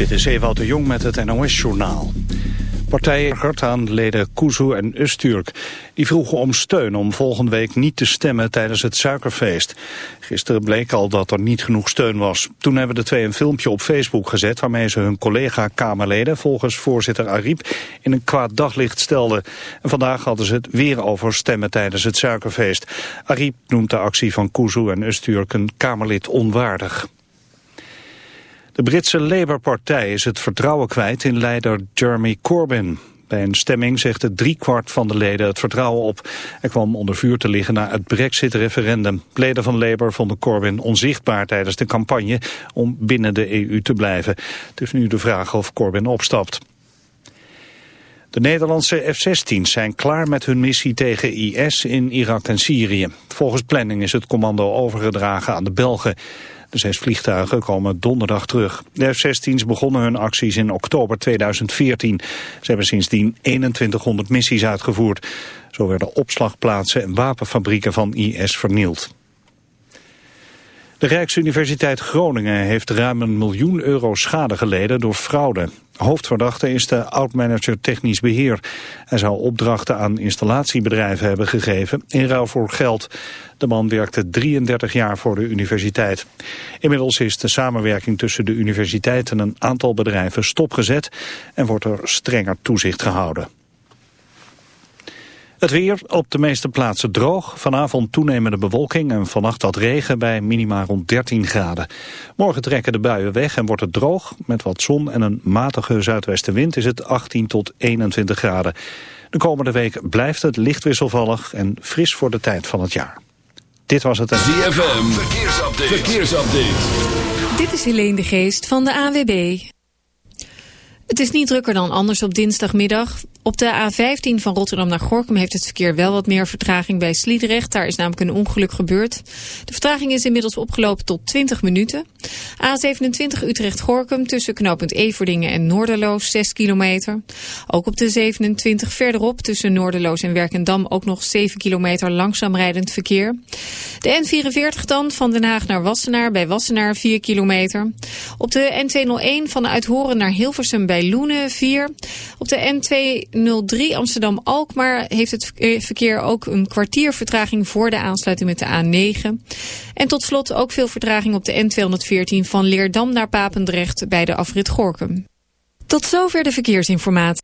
Dit is Ewout de Jong met het NOS-journaal. Partijen hard aan leden Kuzu en Usturk. Die vroegen om steun om volgende week niet te stemmen tijdens het suikerfeest. Gisteren bleek al dat er niet genoeg steun was. Toen hebben de twee een filmpje op Facebook gezet... waarmee ze hun collega-Kamerleden, volgens voorzitter Ariep... in een kwaad daglicht stelden. En vandaag hadden ze het weer over stemmen tijdens het suikerfeest. Ariep noemt de actie van Kuzu en Usturk een Kamerlid onwaardig. De Britse Labour-partij is het vertrouwen kwijt in leider Jeremy Corbyn. Bij een stemming zegt het driekwart van de leden het vertrouwen op. Hij kwam onder vuur te liggen na het brexit-referendum. Leden van Labour vonden Corbyn onzichtbaar tijdens de campagne om binnen de EU te blijven. Het is nu de vraag of Corbyn opstapt. De Nederlandse F-16's zijn klaar met hun missie tegen IS in Irak en Syrië. Volgens planning is het commando overgedragen aan de Belgen. De zes vliegtuigen komen donderdag terug. De F-16's begonnen hun acties in oktober 2014. Ze hebben sindsdien 2100 missies uitgevoerd. Zo werden opslagplaatsen en wapenfabrieken van IS vernield. De Rijksuniversiteit Groningen heeft ruim een miljoen euro schade geleden door fraude. Hoofdverdachte is de oud-manager technisch beheer. Hij zou opdrachten aan installatiebedrijven hebben gegeven in ruil voor geld. De man werkte 33 jaar voor de universiteit. Inmiddels is de samenwerking tussen de universiteit en een aantal bedrijven stopgezet en wordt er strenger toezicht gehouden. Het weer op de meeste plaatsen droog. Vanavond toenemende bewolking en vannacht wat regen bij minima rond 13 graden. Morgen trekken de buien weg en wordt het droog. Met wat zon en een matige zuidwestenwind is het 18 tot 21 graden. De komende week blijft het licht wisselvallig en fris voor de tijd van het jaar. Dit was het... ZFM, verkeersupdate. verkeersupdate. Dit is Helene de Geest van de AWB. Het is niet drukker dan anders op dinsdagmiddag. Op de A15 van Rotterdam naar Gorkum heeft het verkeer wel wat meer vertraging bij Sliedrecht. Daar is namelijk een ongeluk gebeurd. De vertraging is inmiddels opgelopen tot 20 minuten. A27 Utrecht-Gorkum tussen knooppunt Everdingen en Noorderloos 6 kilometer. Ook op de 27 verderop tussen Noorderloos en Werkendam ook nog 7 kilometer langzaam rijdend verkeer. De N44 dan van Den Haag naar Wassenaar bij Wassenaar 4 kilometer. Op de N201 van Uithoren naar Hilversum bij Loenen 4. Op de N2 03 Amsterdam-Alkmaar heeft het verkeer ook een kwartier vertraging voor de aansluiting met de A9. En tot slot ook veel vertraging op de N214 van Leerdam naar Papendrecht bij de afrit Gorkum. Tot zover de verkeersinformatie.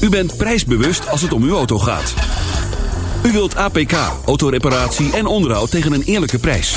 U bent prijsbewust als het om uw auto gaat. U wilt APK, autoreparatie en onderhoud tegen een eerlijke prijs.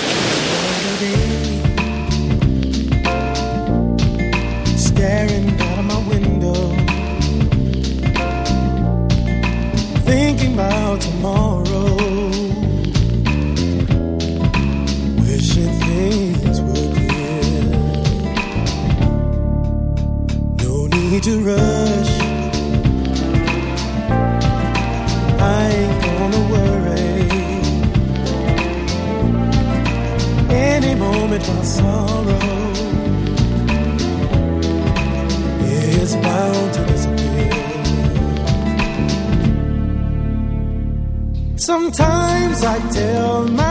My sorrow is bound to disappear. Sometimes I tell myself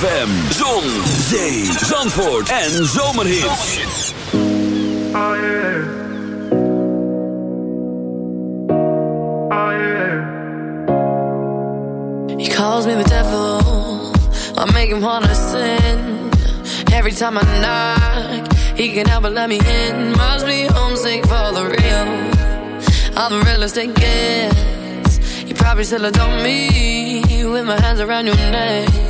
ZFM, zon, zee, zandvoort en zomerhits. Oh yeah. Oh yeah. He calls me the devil. I make him wanna sin. Every time I knock, he can help but let me in. Must be homesick for the real. I'm the realest it gets. You probably still adore me with my hands around your neck.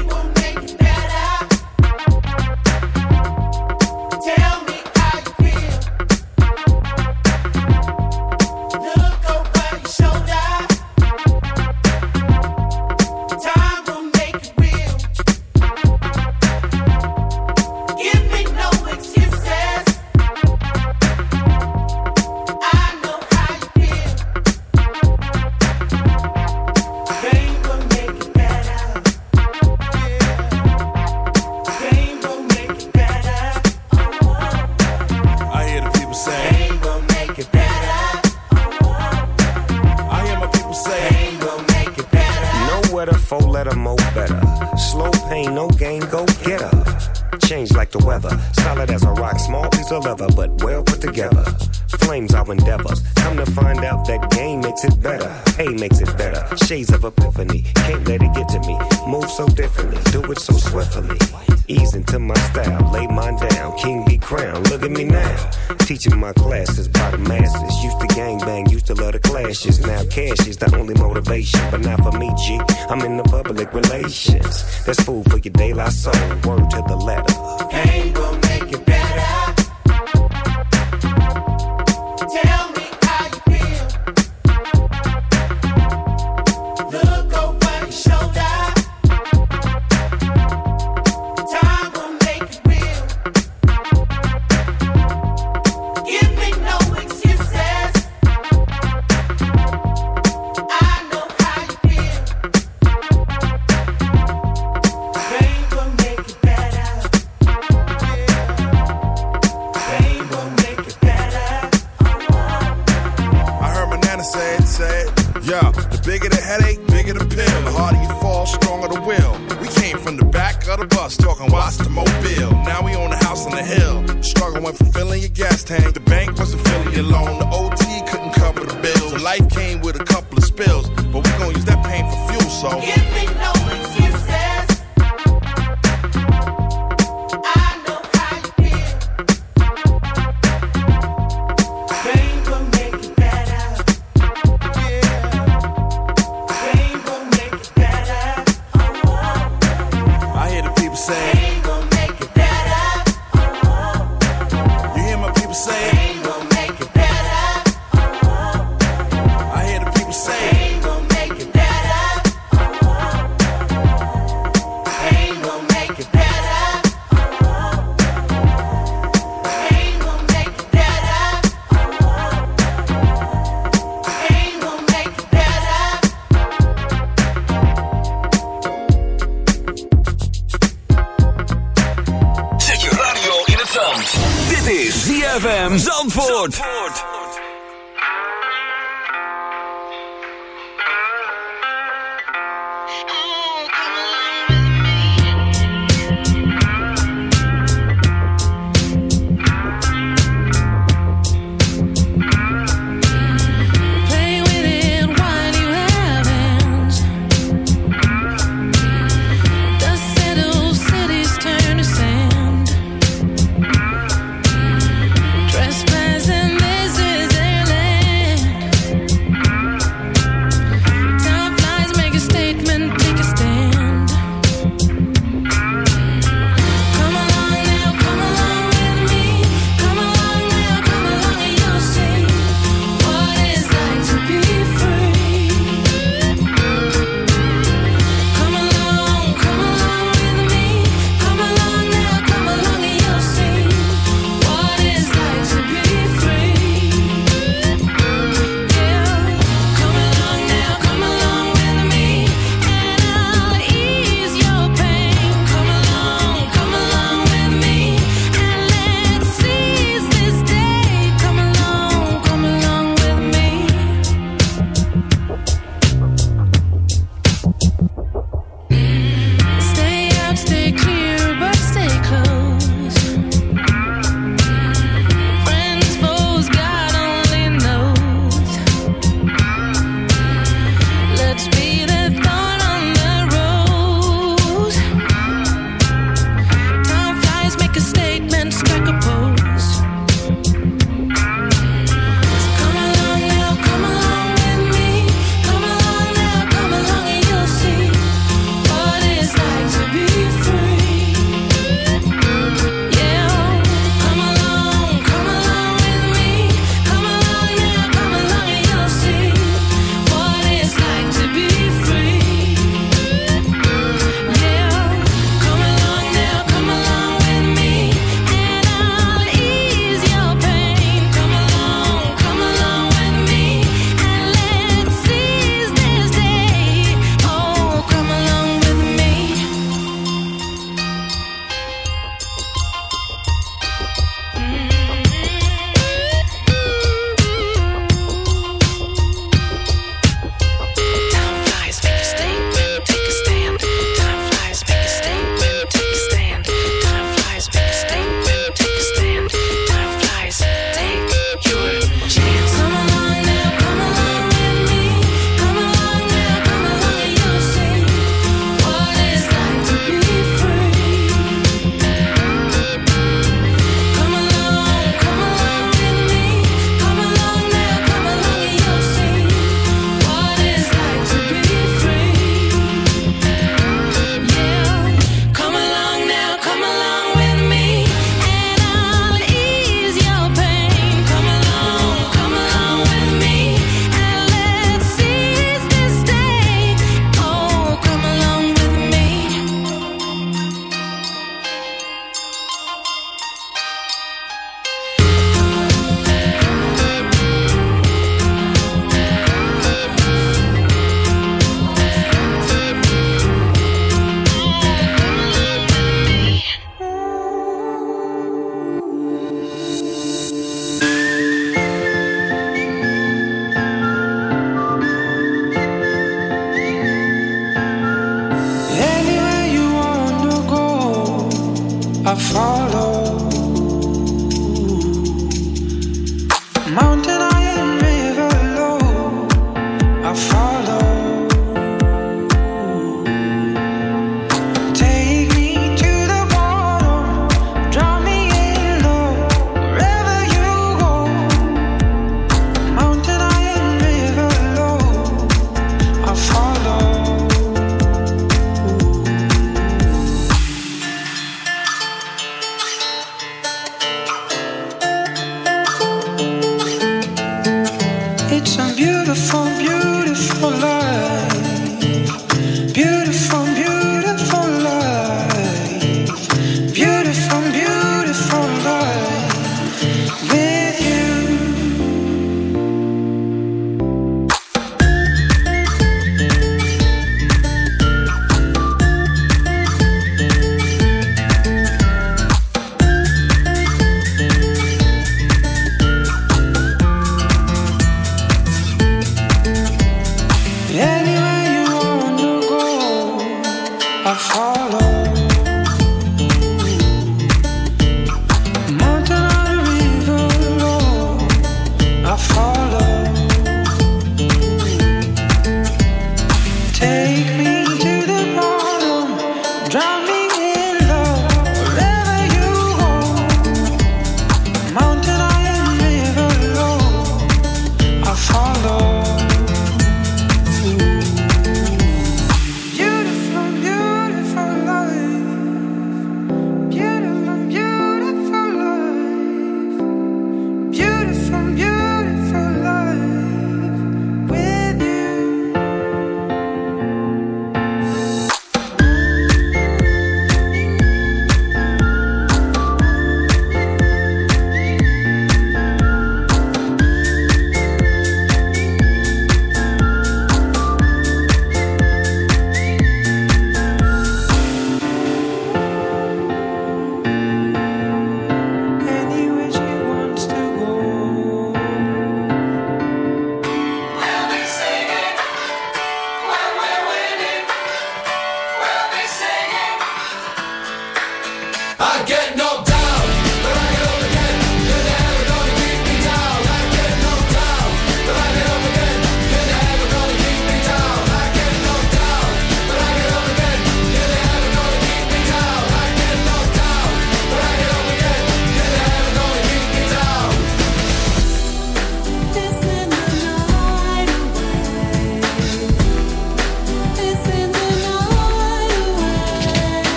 said. Yeah, the bigger the headache, bigger the pill. The harder you fall, stronger the will. We came from the back of the bus, talking watch the mobile. Now we own a house on the hill. Struggling from filling your gas tank. The bank wasn't filling your loan. The OT couldn't cover the bills. So life came with a couple of spills, but we gon' use that pain for fuel, so. Give me no excuse.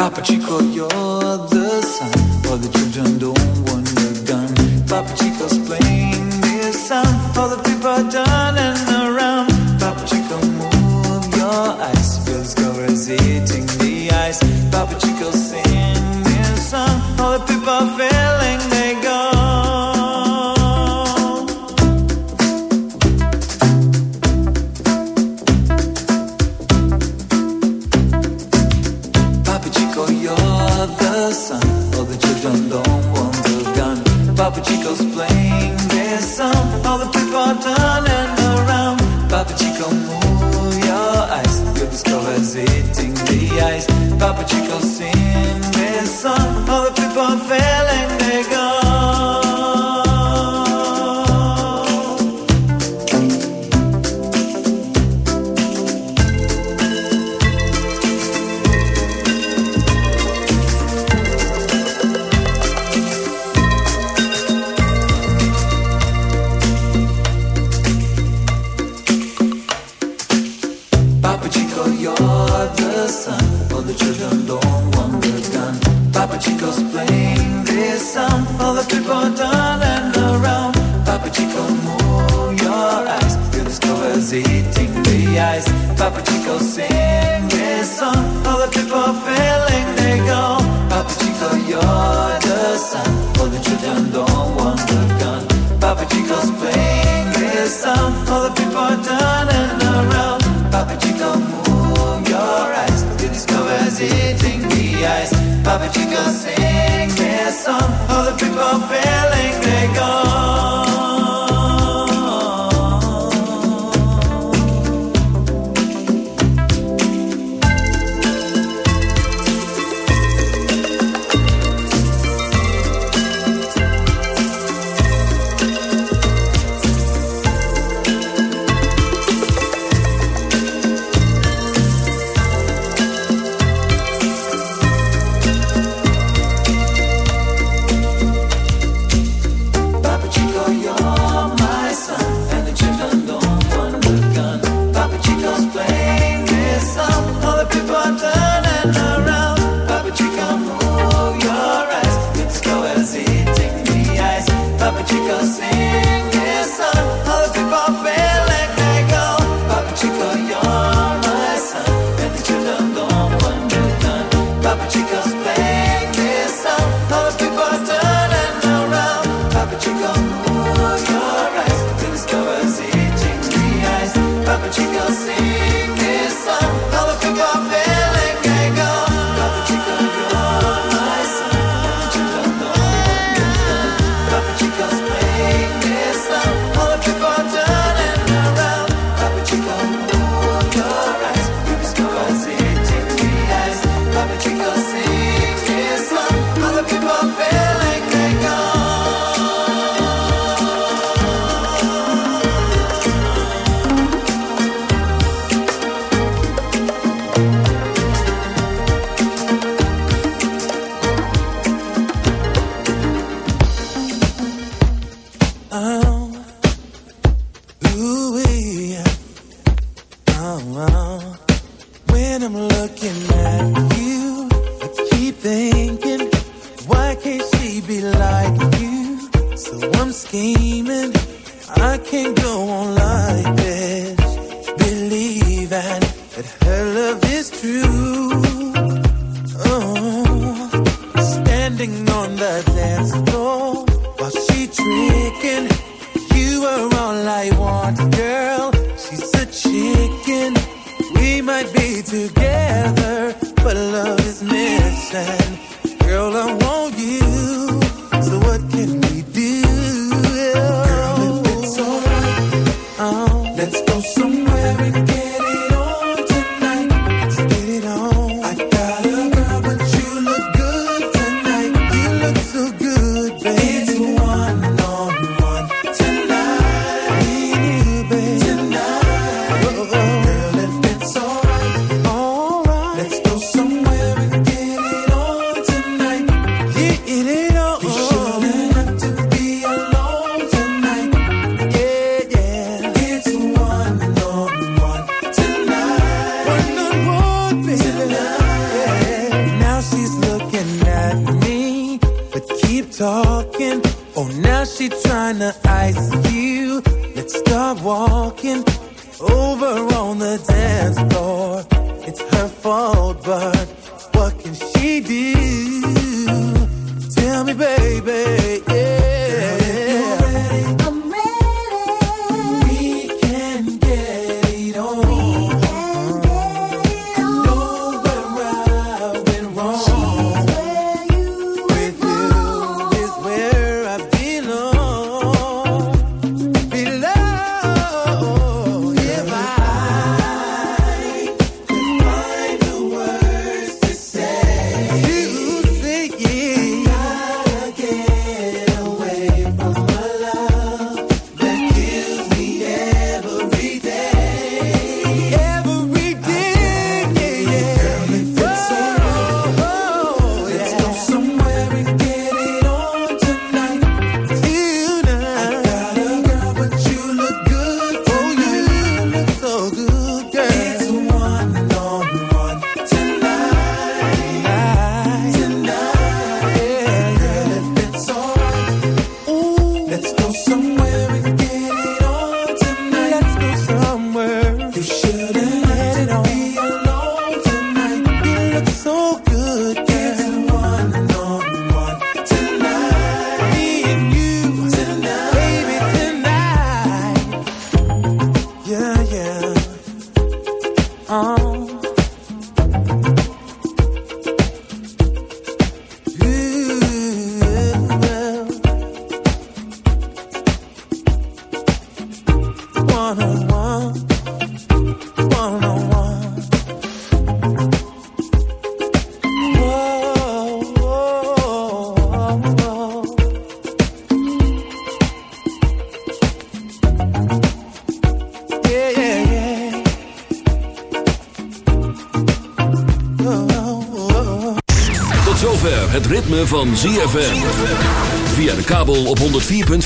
Papa Chico, you're the sun, all the children don't want you gun. Papa Chico's playing this sound, all the people are done and